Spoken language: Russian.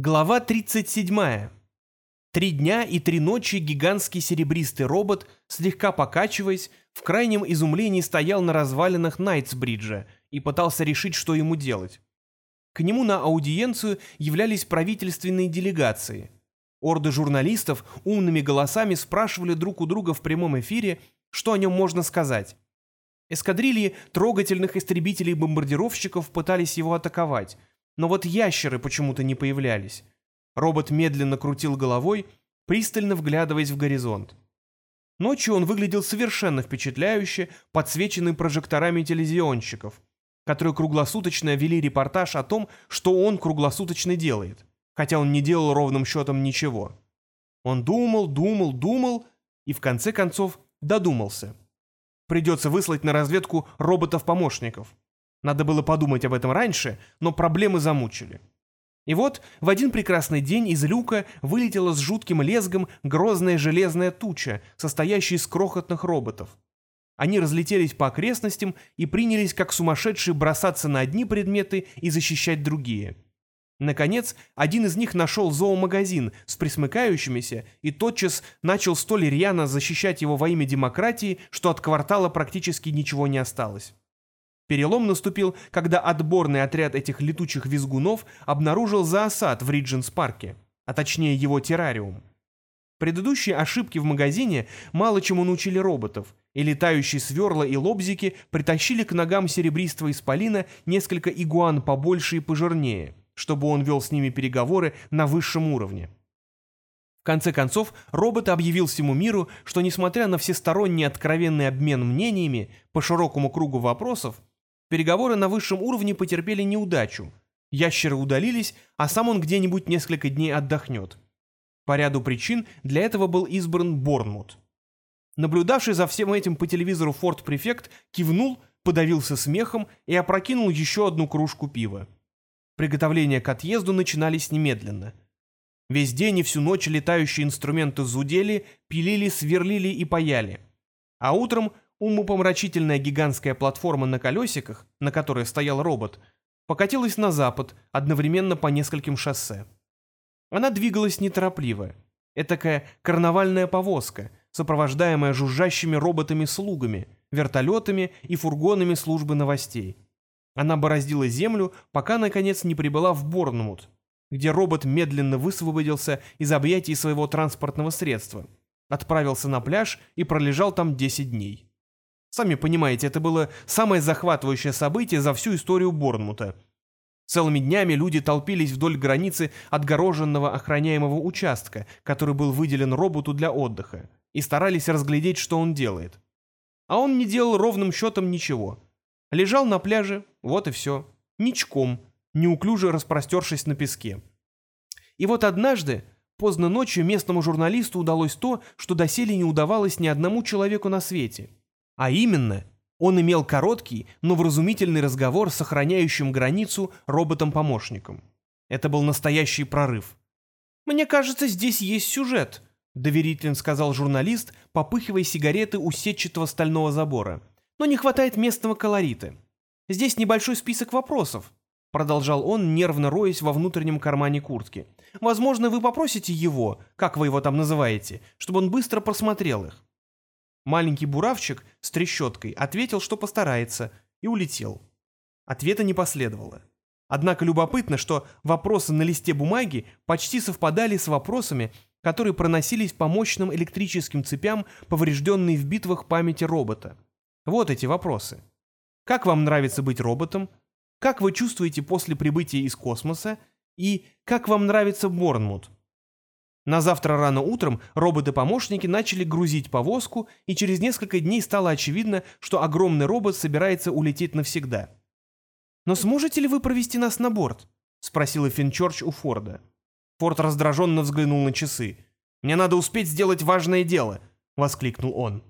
Глава 37. Три дня и три ночи гигантский серебристый робот, слегка покачиваясь, в крайнем изумлении стоял на развалинах Найтсбриджа и пытался решить, что ему делать. К нему на аудиенцию являлись правительственные делегации. Орды журналистов умными голосами спрашивали друг у друга в прямом эфире, что о нем можно сказать. Эскадрильи трогательных истребителей-бомбардировщиков пытались его атаковать, но вот ящеры почему-то не появлялись. Робот медленно крутил головой, пристально вглядываясь в горизонт. Ночью он выглядел совершенно впечатляюще, подсвеченный прожекторами телевизионщиков, которые круглосуточно вели репортаж о том, что он круглосуточно делает, хотя он не делал ровным счетом ничего. Он думал, думал, думал и в конце концов додумался. Придется выслать на разведку роботов-помощников. Надо было подумать об этом раньше, но проблемы замучили. И вот в один прекрасный день из люка вылетела с жутким лезгом грозная железная туча, состоящая из крохотных роботов. Они разлетелись по окрестностям и принялись как сумасшедшие бросаться на одни предметы и защищать другие. Наконец, один из них нашел зоомагазин с присмыкающимися и тотчас начал столь рьяно защищать его во имя демократии, что от квартала практически ничего не осталось. Перелом наступил, когда отборный отряд этих летучих визгунов обнаружил зоосад в Ридженс-парке, а точнее его террариум. Предыдущие ошибки в магазине мало чему научили роботов, и летающие сверла и лобзики притащили к ногам серебристого исполина несколько игуан побольше и пожирнее, чтобы он вел с ними переговоры на высшем уровне. В конце концов, робот объявил всему миру, что несмотря на всесторонний откровенный обмен мнениями по широкому кругу вопросов, Переговоры на высшем уровне потерпели неудачу. Ящеры удалились, а сам он где-нибудь несколько дней отдохнет. По ряду причин для этого был избран Борнмут. Наблюдавший за всем этим по телевизору форт-префект кивнул, подавился смехом и опрокинул еще одну кружку пива. Приготовления к отъезду начинались немедленно. Весь день и всю ночь летающие инструменты зудели, пилили, сверлили и паяли. А утром Умопомрачительная гигантская платформа на колесиках, на которой стоял робот, покатилась на запад, одновременно по нескольким шоссе. Она двигалась неторопливо. Этакая карнавальная повозка, сопровождаемая жужжащими роботами-слугами, вертолетами и фургонами службы новостей. Она бороздила землю, пока, наконец, не прибыла в Борнмут, где робот медленно высвободился из объятий своего транспортного средства, отправился на пляж и пролежал там 10 дней. Сами понимаете, это было самое захватывающее событие за всю историю Борнмута. Целыми днями люди толпились вдоль границы отгороженного охраняемого участка, который был выделен роботу для отдыха, и старались разглядеть, что он делает. А он не делал ровным счетом ничего. Лежал на пляже, вот и все, ничком, неуклюже распростершись на песке. И вот однажды, поздно ночью, местному журналисту удалось то, что доселе не удавалось ни одному человеку на свете — а именно, он имел короткий, но вразумительный разговор с сохраняющим границу роботом-помощником. Это был настоящий прорыв. «Мне кажется, здесь есть сюжет», — доверительно сказал журналист, попыхивая сигареты у сетчатого стального забора. «Но не хватает местного колорита. Здесь небольшой список вопросов», — продолжал он, нервно роясь во внутреннем кармане куртки. «Возможно, вы попросите его, как вы его там называете, чтобы он быстро просмотрел их. Маленький буравчик с трещоткой ответил, что постарается, и улетел. Ответа не последовало. Однако любопытно, что вопросы на листе бумаги почти совпадали с вопросами, которые проносились по мощным электрическим цепям, поврежденные в битвах памяти робота. Вот эти вопросы. Как вам нравится быть роботом? Как вы чувствуете после прибытия из космоса? И как вам нравится Борнмут? На завтра рано утром роботы-помощники начали грузить повозку, и через несколько дней стало очевидно, что огромный робот собирается улететь навсегда. «Но сможете ли вы провести нас на борт?» — спросила Финчорч у Форда. Форд раздраженно взглянул на часы. «Мне надо успеть сделать важное дело!» — воскликнул он.